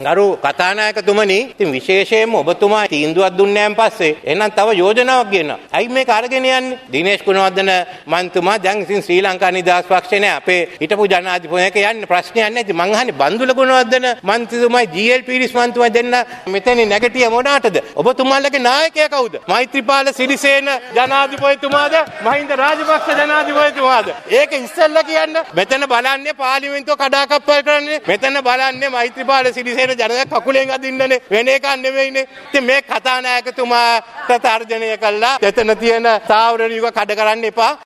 ගරු කතානායකතුමනි ඉතින් විශේෂයෙන්ම ඔබතුමා තීන්දුවක් දුන්නෑන් පස්සේ එහෙනම් තව යෝජනාවක් ගෙන්න. ඇයි මේක අරගෙන යන්නේ? දිනේෂ් ගුණවර්ධන මන්තුමා දැන් ඉතින් ශ්‍රී ලංකා නිදහස් පක්ෂේ නෑ අපේ හිටපු ජනාධිපතික යන්නේ ප්‍රශ්නයක් නැහැ. ඉතින් මං අහන්නේ බන්දුල ගුණවර්ධන මන්ත්‍රීතුමයි ජී.එල්. පීරිස් මන්තුමා දෙන්න මෙතන නැගටිය මොනාටද? ඔබතුමාලගේ නායකයා කවුද? මෛත්‍රීපාල සිරිසේන ජනාධිපතිතුමාද? මහින්ද රාජපක්ෂ ජනාධිපතිතුමාද? ඒක ඉස්සෙල්ලා කියන්න. මෙතන බලන්නේ පාර්ලිමේන්තුව කඩාකප්පල් කරන්නේ. මෙතන බලන්නේ මෛත්‍රීපාල සිරිසේන තියෙන ජනක කකුලෙන් අදින්නනේ වෙන එකක් නෙවෙයිනේ. ඉතින් මේ කතානායකතුමාට තර්ජනය කළා එතන තියෙන තාවර යුග කඩ කරන්න එපා.